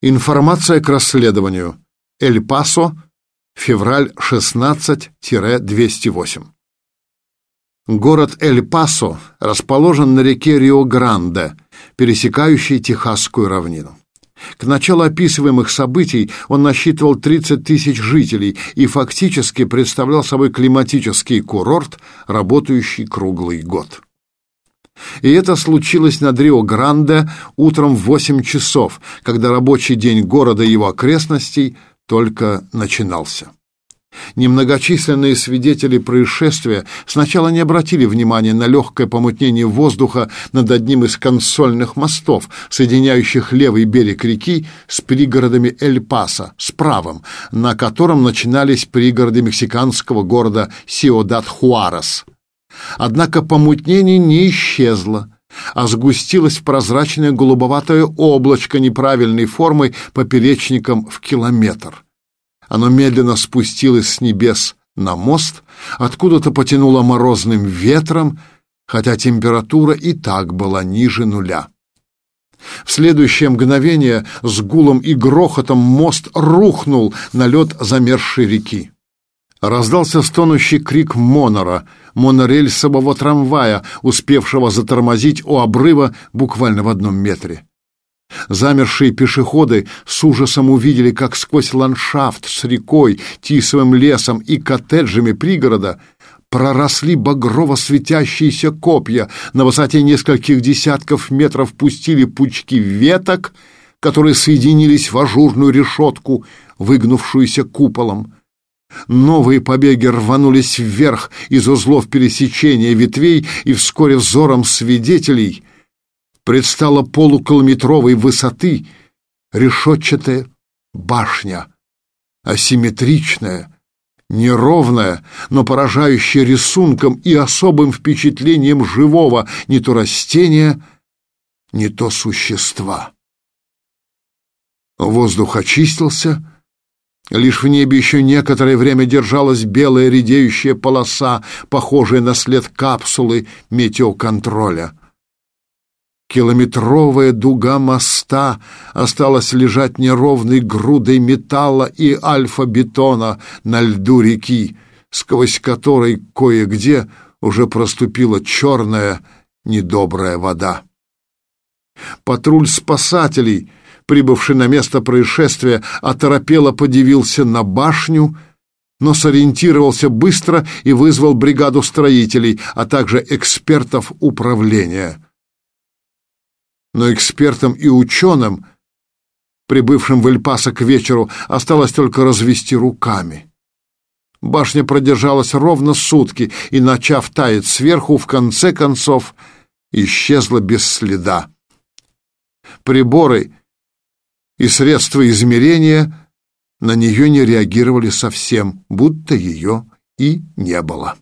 Информация к расследованию. Эль-Пасо, февраль 16-208. Город Эль-Пасо расположен на реке Рио-Гранде, пересекающей Техасскую равнину. К началу описываемых событий он насчитывал 30 тысяч жителей и фактически представлял собой климатический курорт, работающий круглый год. И это случилось над Рио-Гранде утром в 8 часов, когда рабочий день города и его окрестностей только начинался. Немногочисленные свидетели происшествия сначала не обратили внимания на легкое помутнение воздуха над одним из консольных мостов, соединяющих левый берег реки с пригородами Эль-Паса, с правым, на котором начинались пригороды мексиканского города Сиодат-Хуарес. Однако помутнение не исчезло, а сгустилось в прозрачное голубоватое облачко неправильной формы поперечником в километр. Оно медленно спустилось с небес на мост, откуда-то потянуло морозным ветром, хотя температура и так была ниже нуля. В следующее мгновение с гулом и грохотом мост рухнул на лед замерзшей реки. Раздался стонущий крик Монора, монорельсового трамвая, успевшего затормозить у обрыва буквально в одном метре. Замершие пешеходы с ужасом увидели, как сквозь ландшафт с рекой, тисовым лесом и коттеджами пригорода проросли багрово светящиеся копья, на высоте нескольких десятков метров пустили пучки веток, которые соединились в ажурную решетку, выгнувшуюся куполом. Новые побеги рванулись вверх из узлов пересечения ветвей, и вскоре взором свидетелей предстала полукилометровой высоты решетчатая башня, асимметричная, неровная, но поражающая рисунком и особым впечатлением живого не то растения, не то существа. Воздух очистился, Лишь в небе еще некоторое время держалась белая редеющая полоса, похожая на след капсулы метеоконтроля. Километровая дуга моста осталась лежать неровной грудой металла и альфа-бетона на льду реки, сквозь которой кое-где уже проступила черная недобрая вода. Патруль спасателей — прибывший на место происшествия, оторопело подивился на башню, но сориентировался быстро и вызвал бригаду строителей, а также экспертов управления. Но экспертам и ученым, прибывшим в Эльпасо к вечеру, осталось только развести руками. Башня продержалась ровно сутки и, начав таять сверху, в конце концов исчезла без следа. Приборы и средства измерения на нее не реагировали совсем, будто ее и не было.